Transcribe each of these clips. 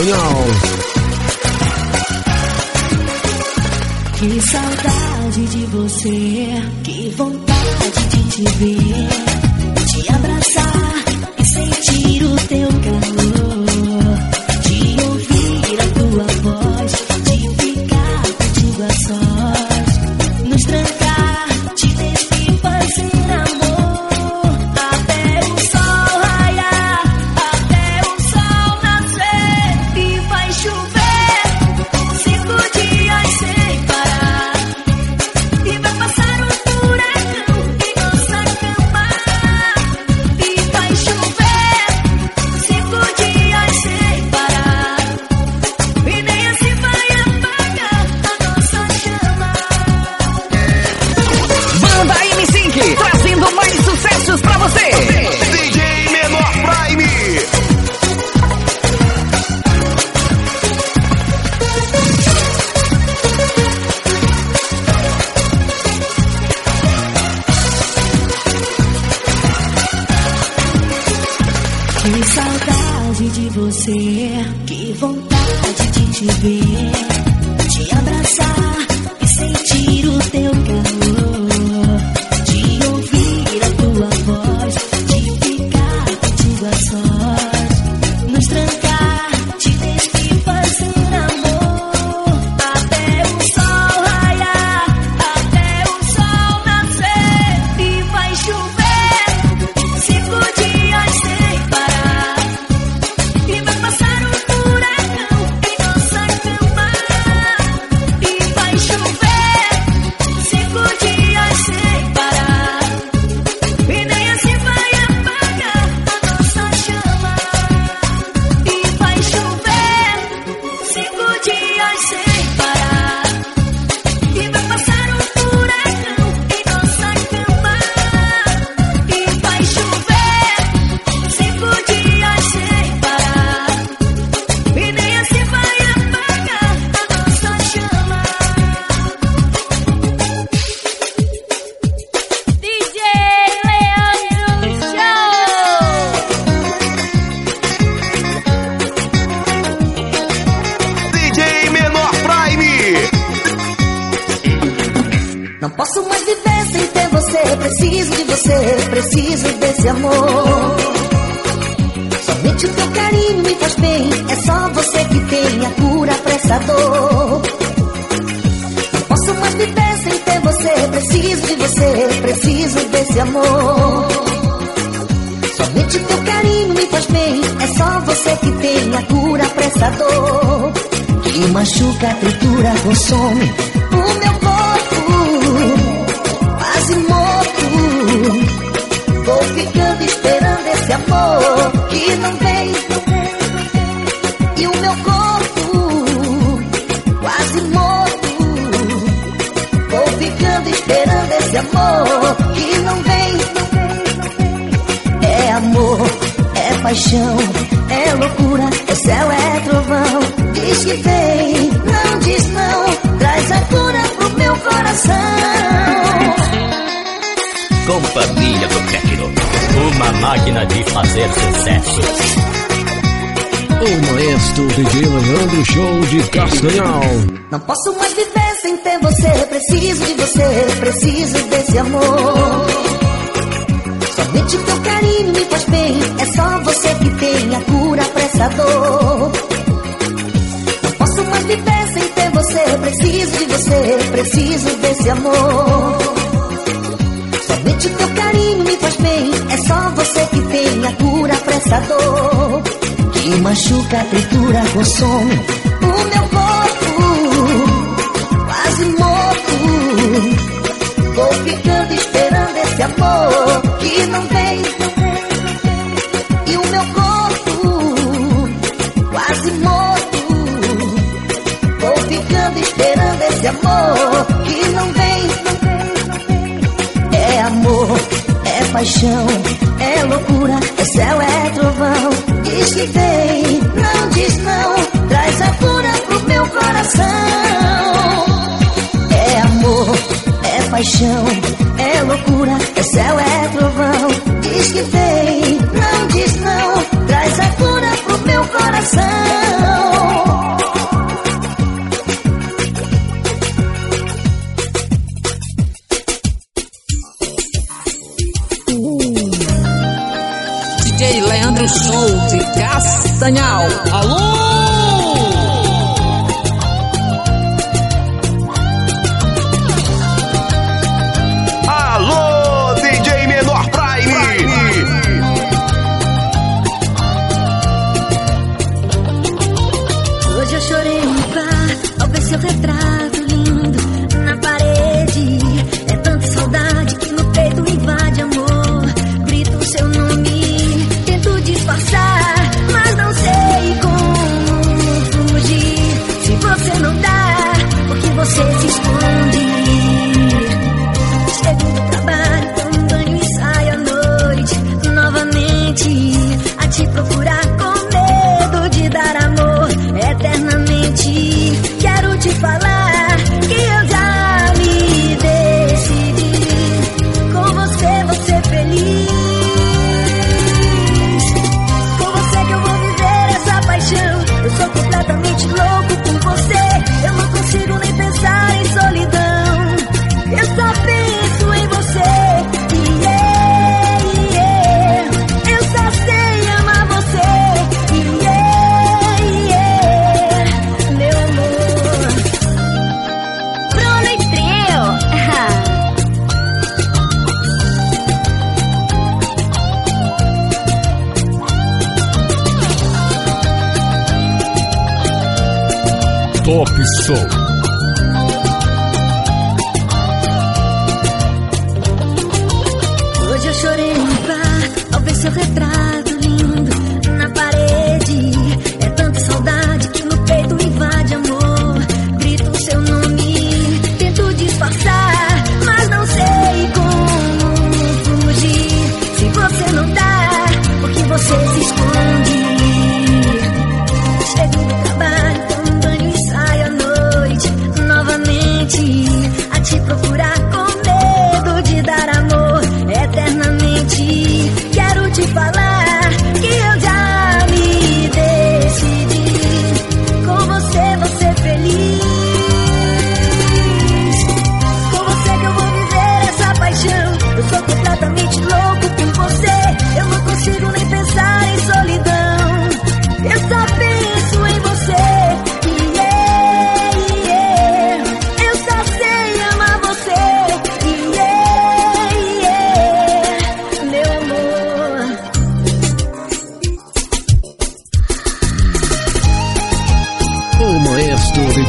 Soñaos. Não posso mais viver sem ter você. Preciso de você, preciso desse amor. Somente teu carinho me faz bem. É só você que tem a cura pra essa dor. Não posso mais viver sem ter você. Preciso de você, preciso desse amor. Somente teu carinho me faz bem. É só você que tem a cura pra essa dor. Que machuca, tritura, consome o meu corpo Vou ficando esperando esse amor que não vem. E o meu corpo quase morto. Vou ficando esperando esse amor que não vem. É amor, é paixão, é loucura, é céu, é trovão. Diz que vem, não diz não. Traz a cura pro meu coração. paixão. É loucura, é céu, é trovão. Diz que vem, não diz não. Traz a cura pro meu coração. Hum. DJ Leandro Show de Castanhal. Alô?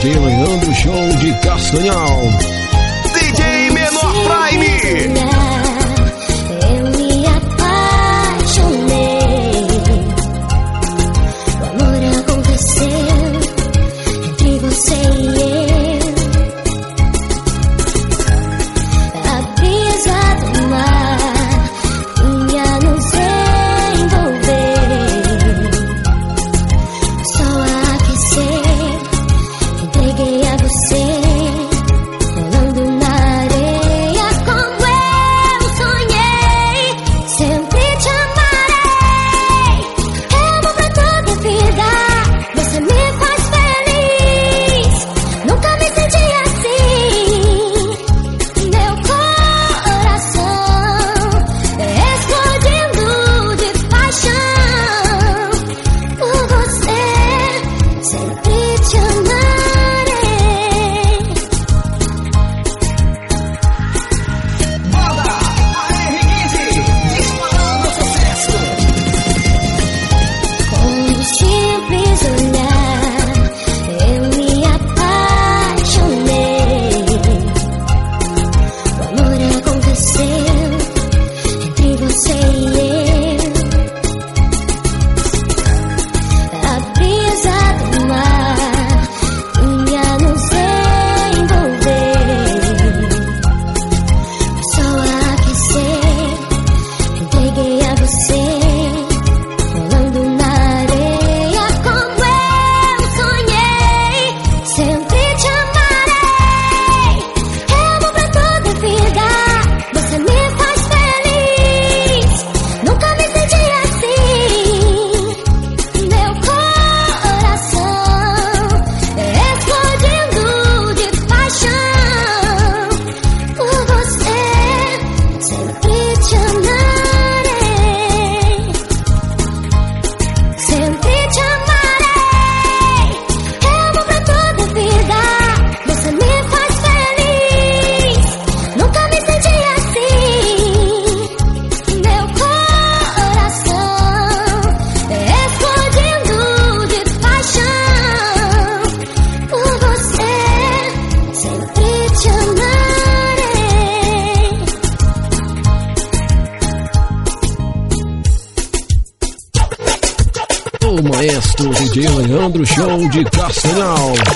DJ Leandro Show de Castanhal. De Castanhal.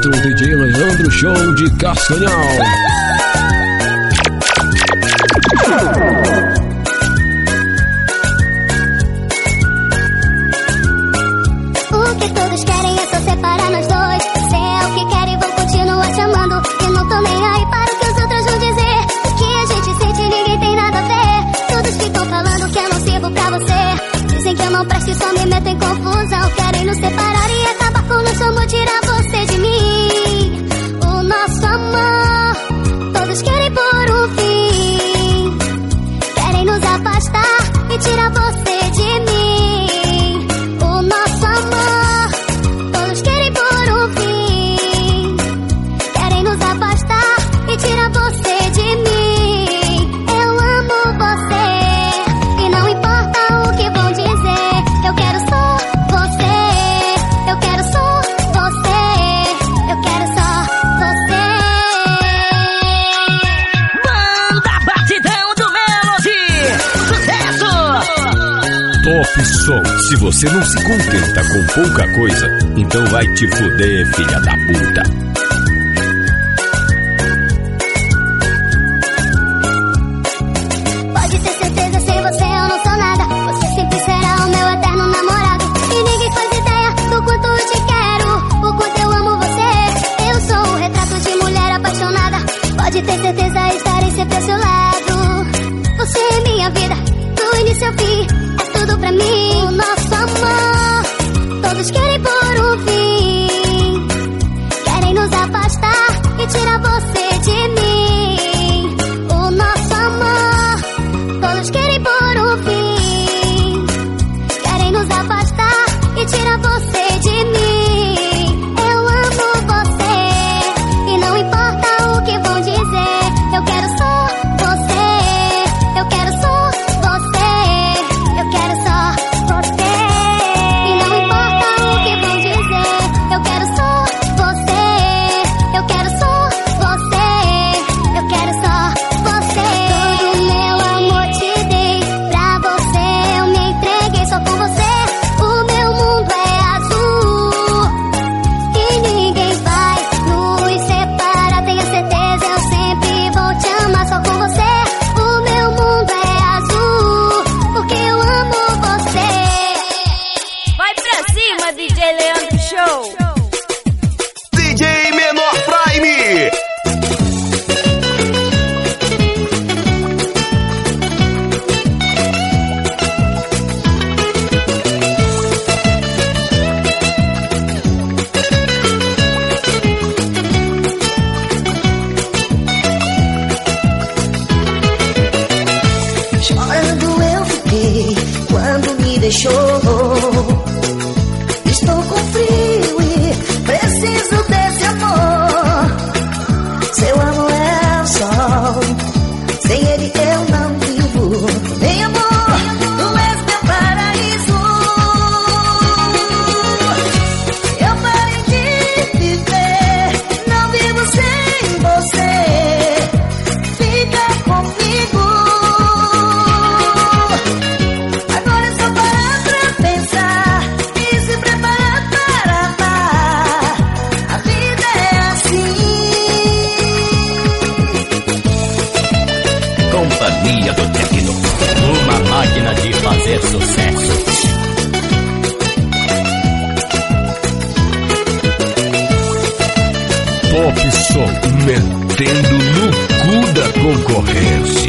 Maestro DJ Leandro Show de Castanhal. contenta com pouca coisa, então vai te fuder, filha da puta. concorrência.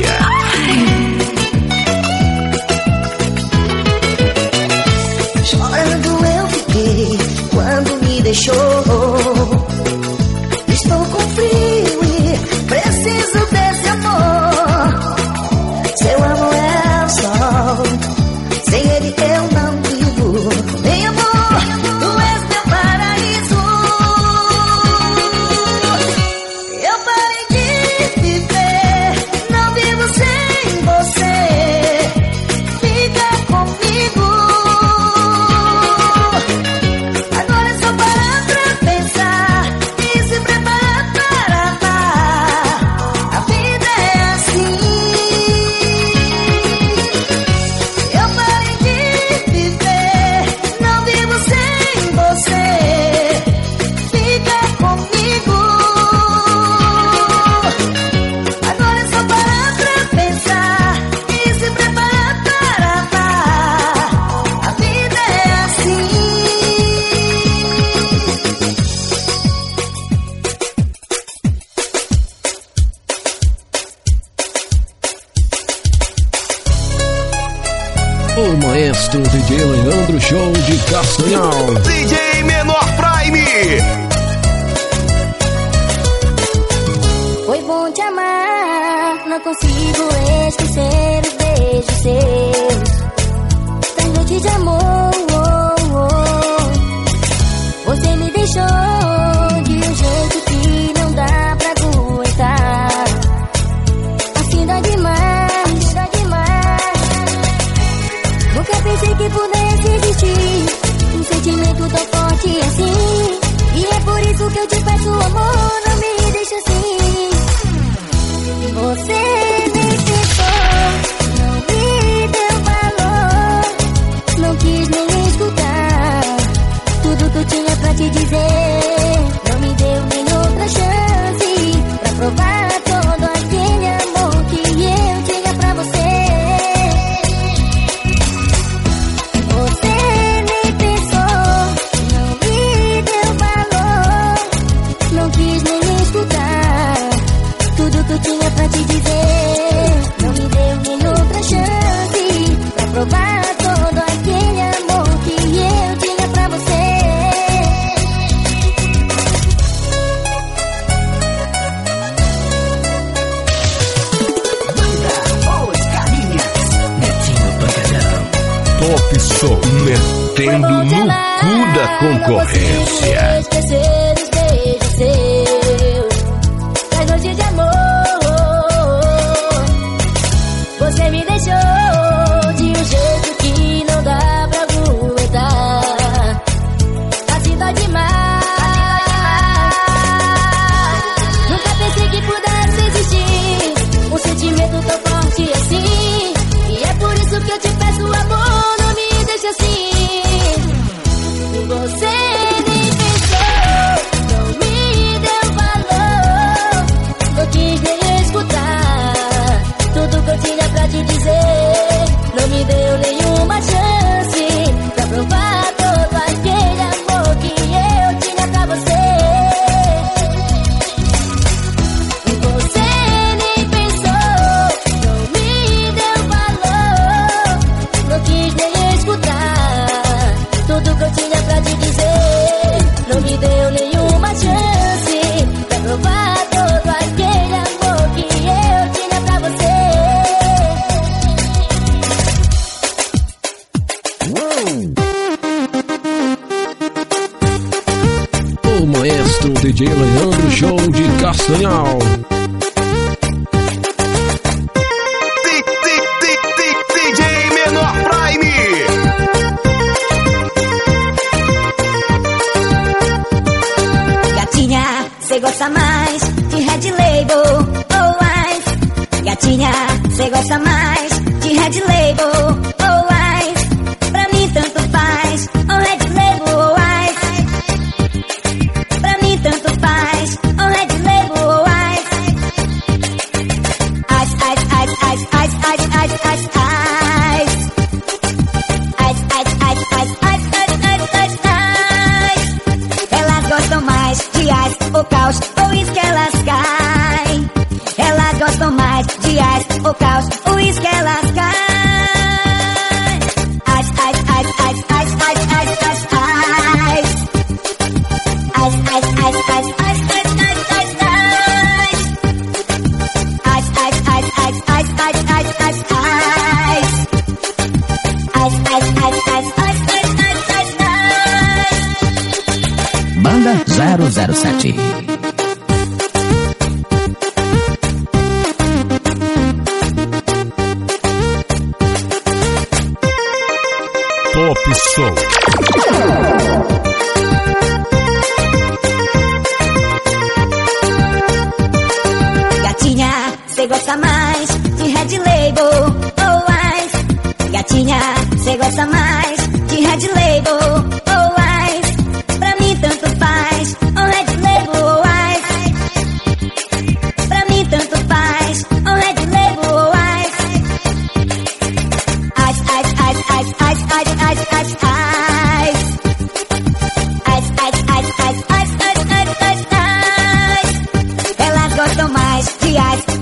DJ Leandro Show de Castanhal.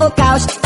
couch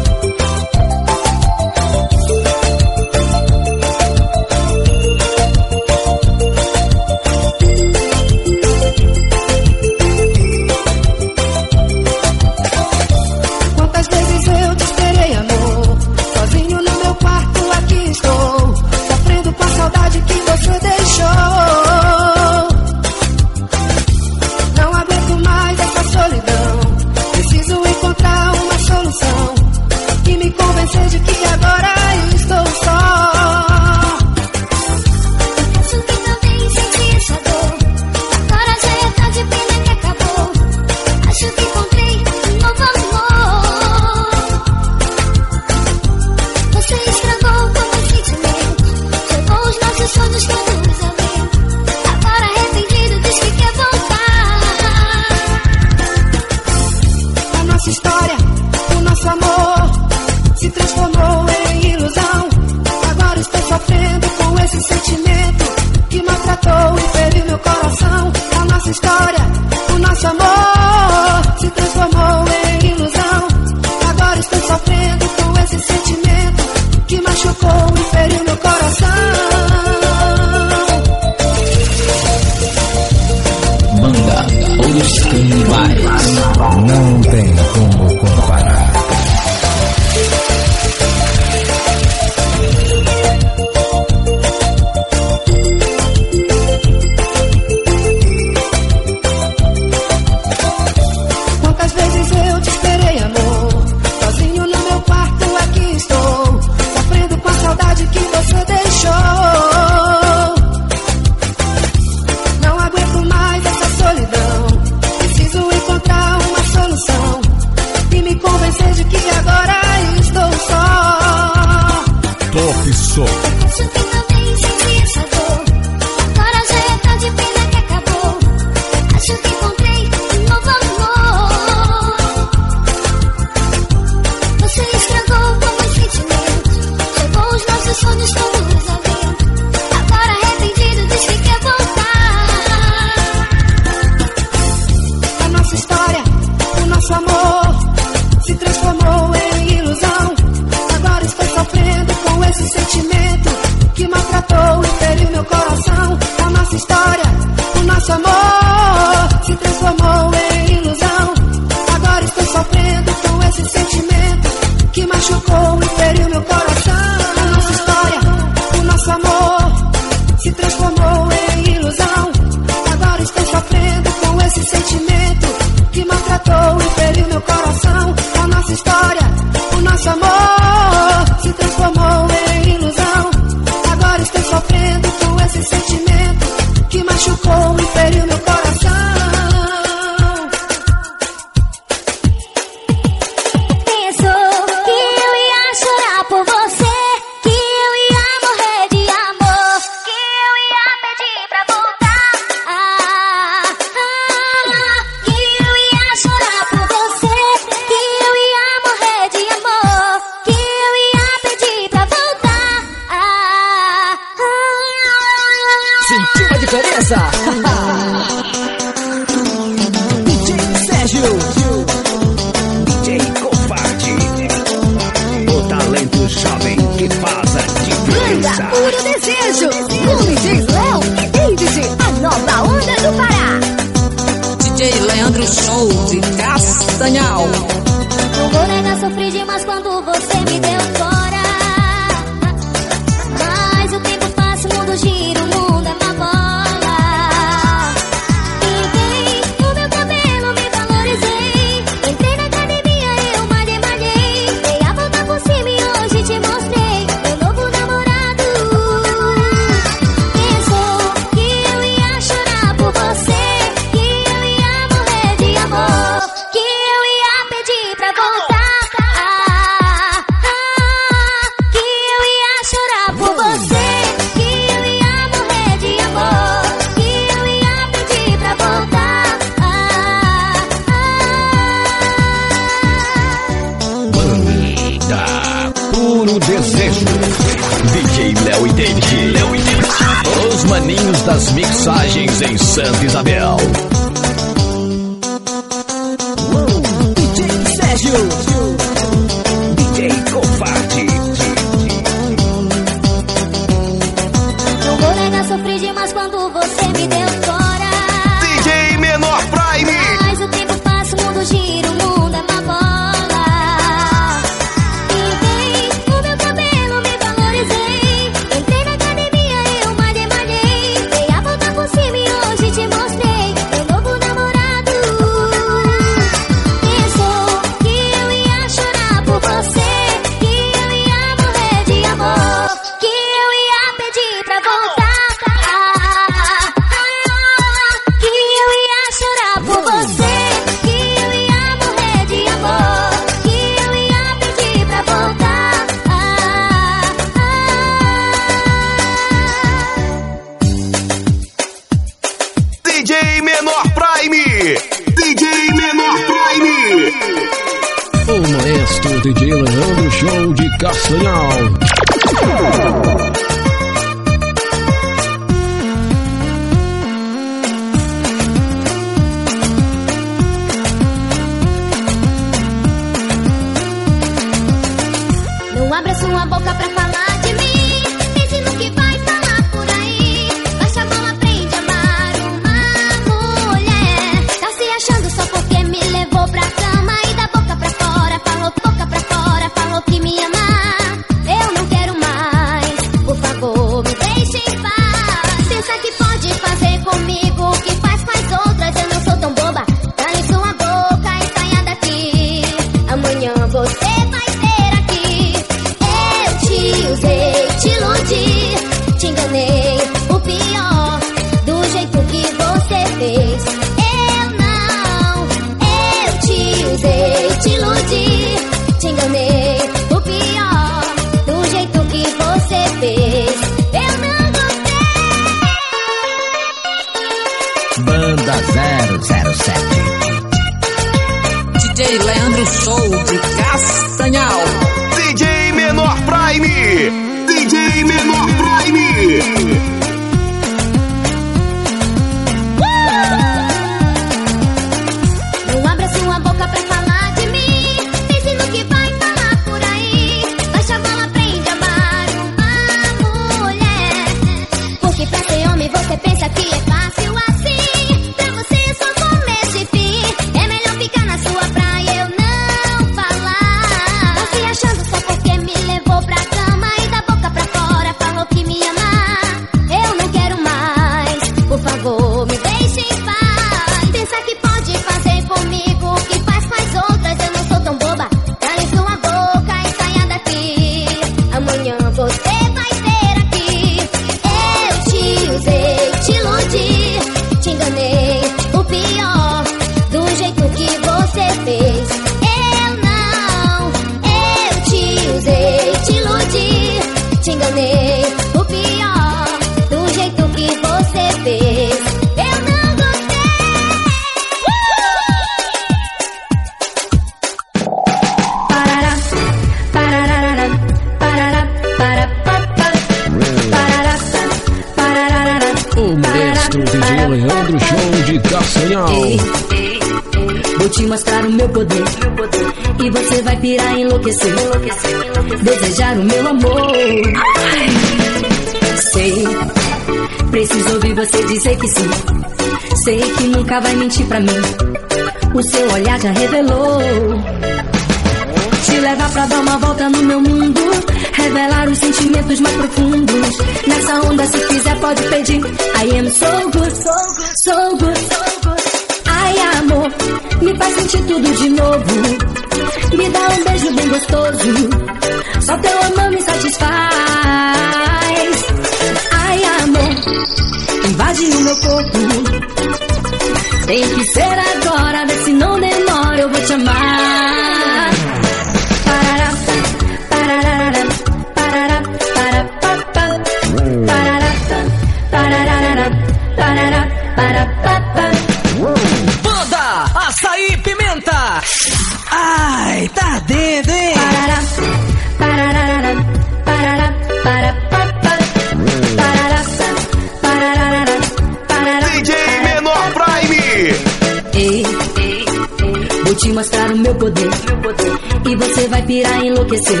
e enlouquecer.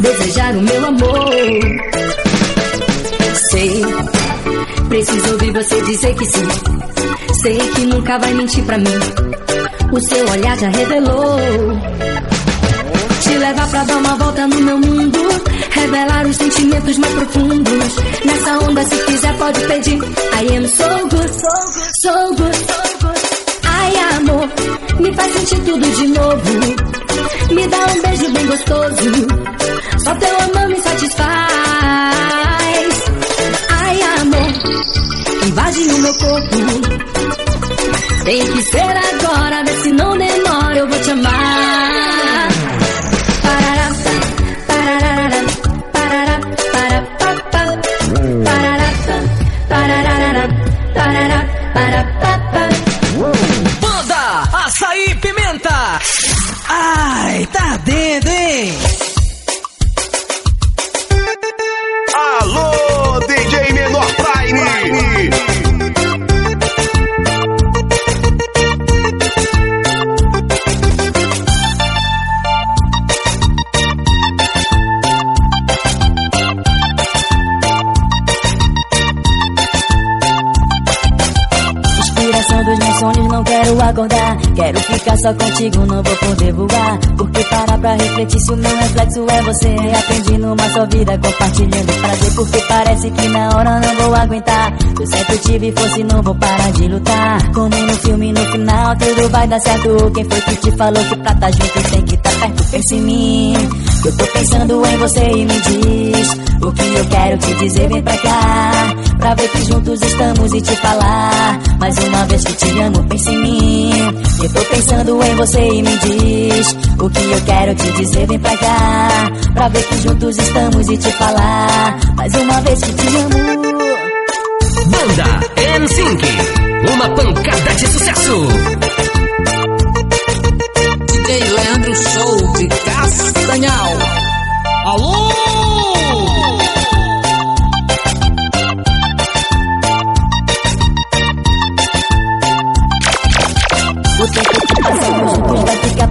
Desejar o meu amor. Sei, preciso ouvir você dizer que sim. Sei que nunca vai mentir pra mim. O seu olhar já revelou. Te levar pra dar uma volta no meu mundo. Revelar os sentimentos mais profundos. Nessa onda, se quiser, pode pedir. I am so good, so good, so good. Ai, amor, me faz sentir tudo de novo. Me dá um beijo bem gostoso. Só teu amor me satisfaz. Ai, amor, invade o meu corpo. Tem que ser agora, vê se não demora, eu vou te amar. Só contigo, não vou poder voar. Porque parar pra refletir se o meu reflexo é você. Aprendi numa só vida, compartilhando prazer. Porque parece que na hora não vou aguentar. Sempre tive força e não vou parar de lutar. Como no filme, no final, tudo vai dar certo. Quem foi que te falou que pra tá junto tem que tá perto? Pensa em mim. Eu tô pensando em você e me diz o que eu quero te dizer. Vem pra cá, pra ver que juntos estamos e te falar. Mais uma vez que te amo, pensa em mim. Eu tô pensando em você e me diz o que eu quero te dizer. Vem pra cá, pra ver que juntos estamos e te falar. Mais uma vez que te amo. Banda NSYNC. Uma pancada de sucesso. DJ Leandro Show de Castanhal. Alô!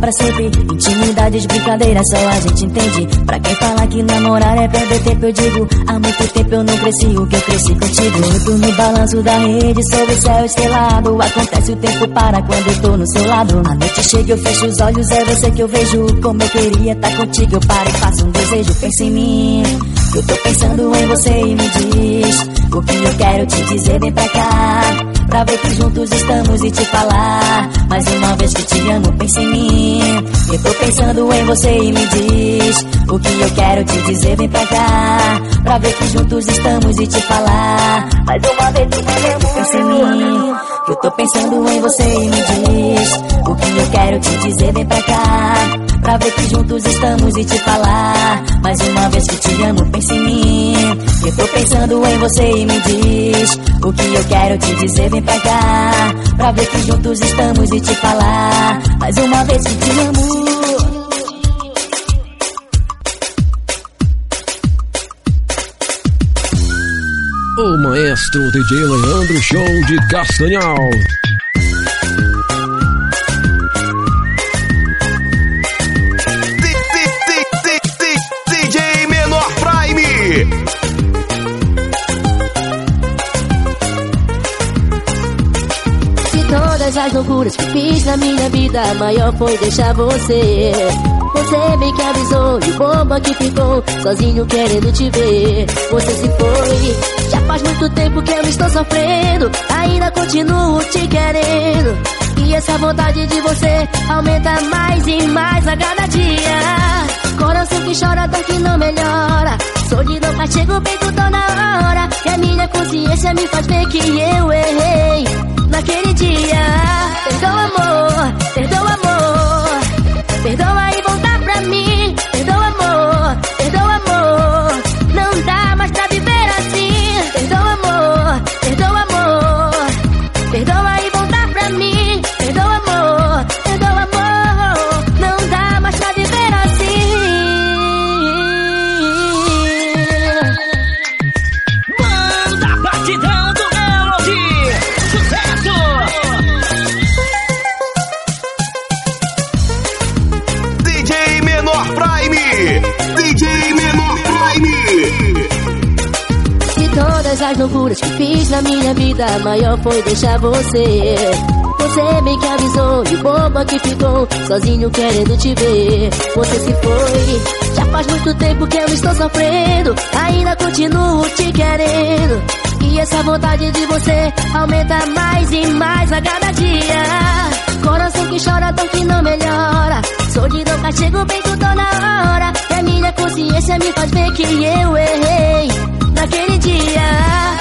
Pra sempre. Intimidades, brincadeiras, só a gente entende. Pra quem fala que namorar é perder tempo, eu digo. Há muito tempo eu não cresci o que eu cresci contigo. Eu no balanço da rede, sob o céu estrelado. Acontece o tempo para quando eu tô no seu lado. A noite chega, eu fecho os olhos, é você que eu vejo. Como eu queria estar contigo, eu paro e faço um desejo. Pensa em mim, eu tô pensando em você e me diz. O que eu quero te dizer, vem pra cá. Pra ver que juntos estamos e te falar. Mais uma vez que te amo, pensa em mim. Eu tô pensando em você e me diz. O que eu quero te dizer, vem pra cá. Pra ver que juntos estamos e te falar. Mais uma vez que te amo, pensa em mim. Eu tô pensando em você e me diz. O que eu quero te dizer, vem pra cá. Pra ver que juntos estamos e te falar. Mais uma vez que te amo, pensa em mim. Eu tô pensando em você e me diz. O que eu quero te dizer, vem pra cá. Pra ver que juntos estamos e te falar. Mais uma vez que te amo. O maestro DJ Leandro Show de Castanhal. As loucuras que fiz na minha vida, a maior foi deixar você. Você bem que avisou e bomba que ficou sozinho querendo te ver. Você se foi, já faz muito tempo que eu estou sofrendo, ainda continuo te querendo. E essa vontade de você aumenta mais e mais a cada dia. Coração que chora, dor que não melhora. Solidão castigo o peito toda hora. E a minha consciência me faz ver que eu errei naquele dia. Perdoa, amor, perdoa, amor. Perdoa e voltar loucuras que fiz na minha vida, a maior foi deixar você. Você bem que avisou, de boba que ficou, sozinho querendo te ver. Você se foi, já faz muito tempo que eu estou sofrendo, ainda continuo te querendo. E essa vontade de você aumenta mais e mais a cada dia. Coração que chora, tão que não melhora. Solidão, castigo, bem tudo na hora. E a minha consciência me faz ver que eu errei aquele dia.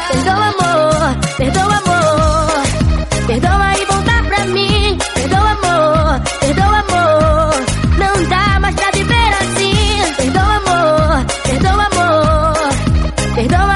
Perdoa, amor, perdoa, amor. Perdoa e volta pra mim. Perdoa, amor, perdoa, amor. Não dá mais pra viver assim. Perdoa, amor, perdoa, amor. Perdoa.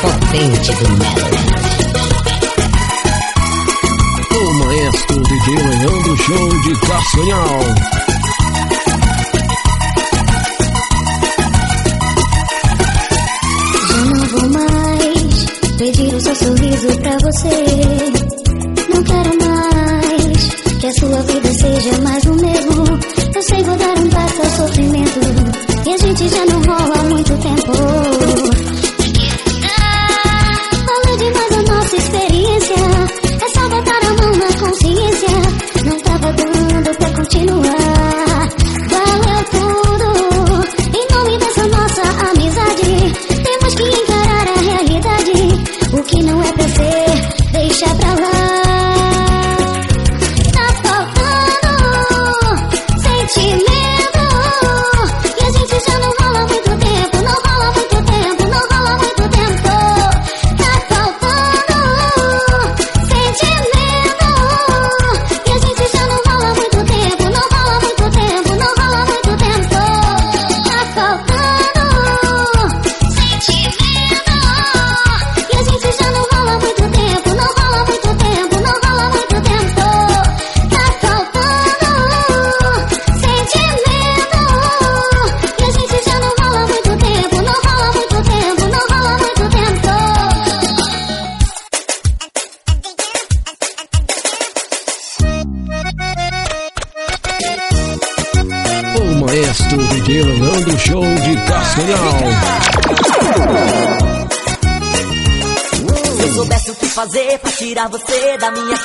potente do Maryland. O maestro DJ Leandro Show de Castanhal. Já não vou mais pedir o seu sorriso pra você.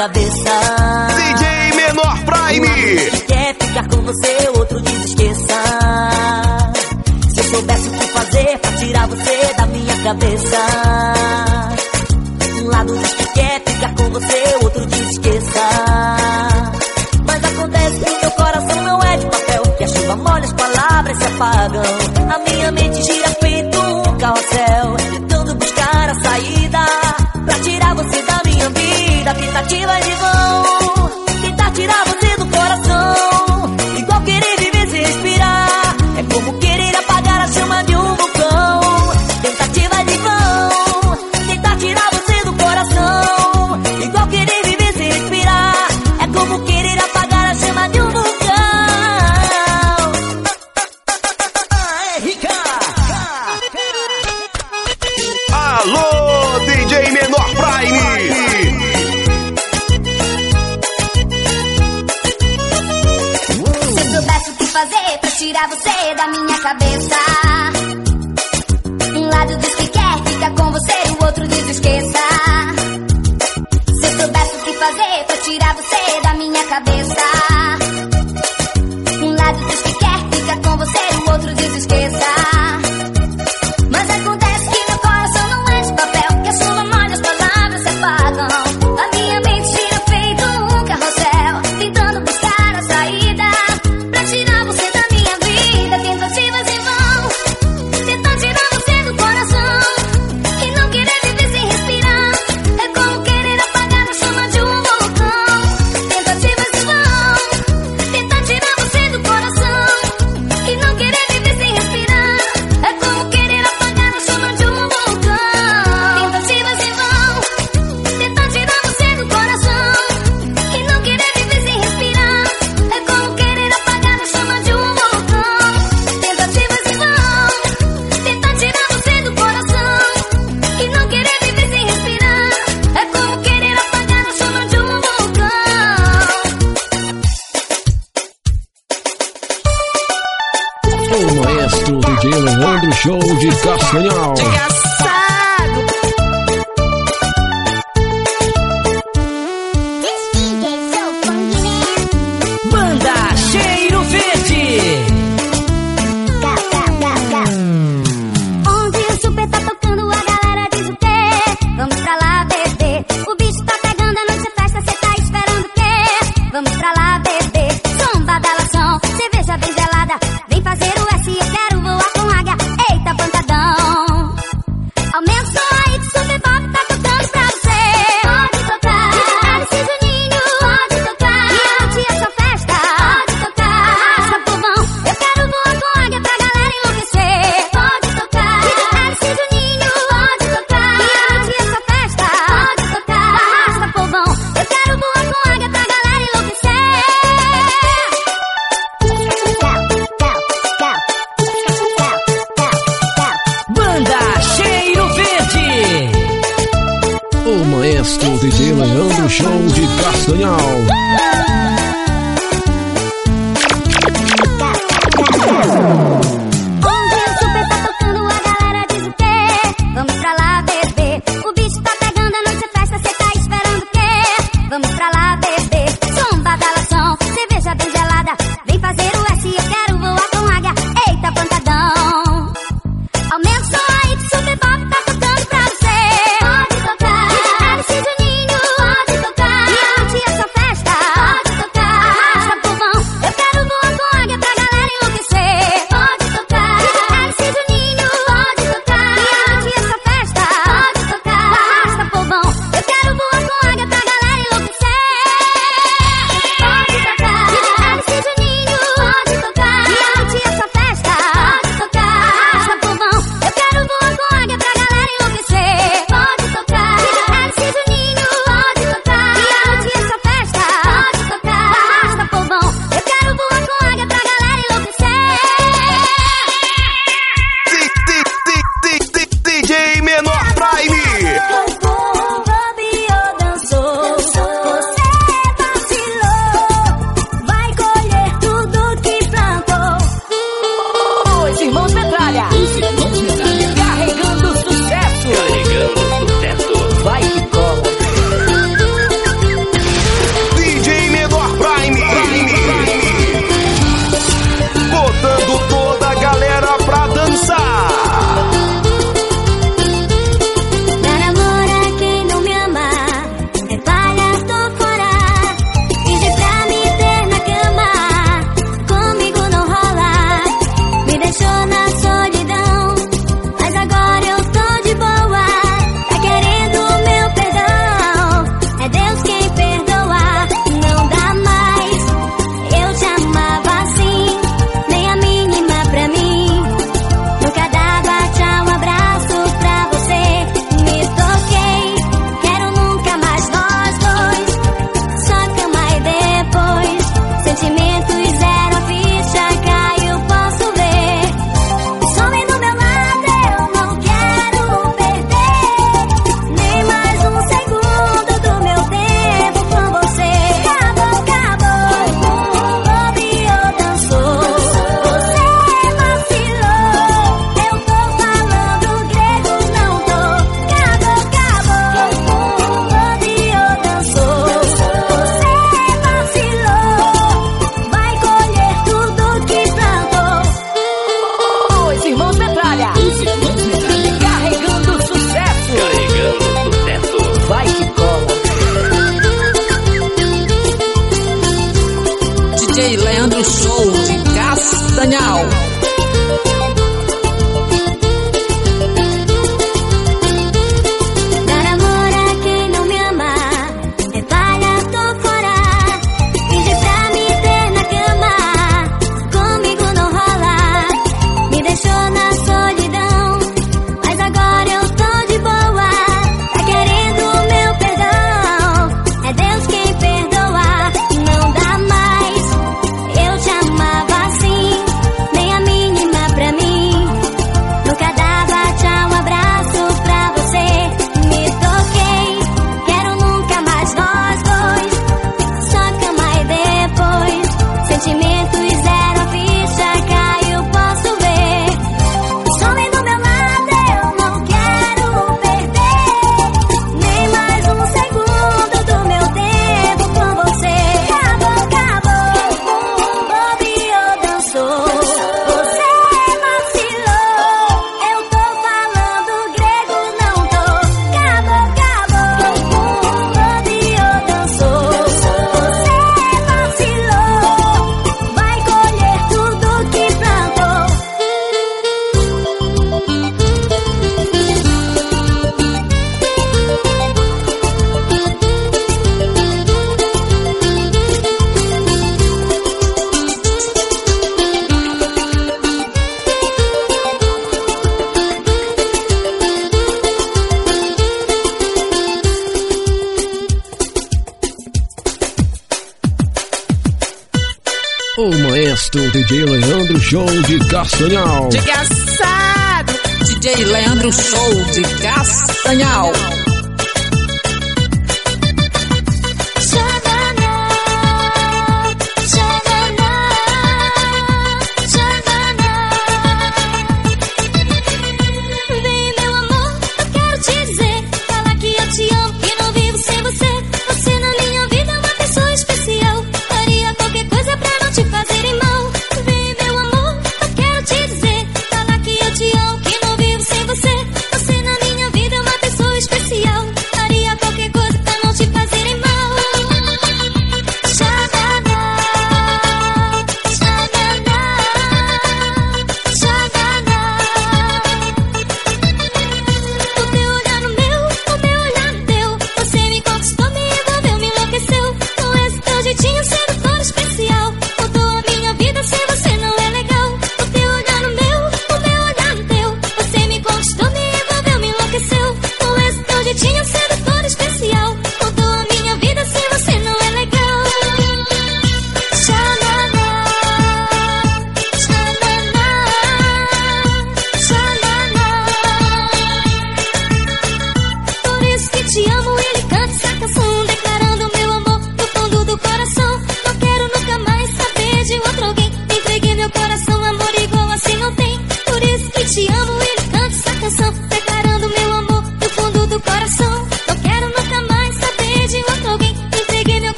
cabeça. DJ Menor Prime. Quer ficar com você, outro diz esqueça. Se eu soubesse o que fazer pra tirar você da minha cabeça. Um lado diz que quer ficar com você, outro diz esqueça. Mas acontece que o teu coração não é de papel. Que a chuva molha as palavras se apagam. A minha mente gira feio.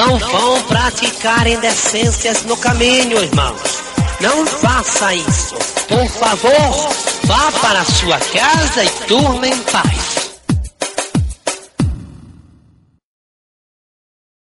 Não vão praticar indecências no caminho, irmãos. Não faça isso. Por favor, vá para a sua casa e turma em paz.